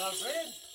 Alfred.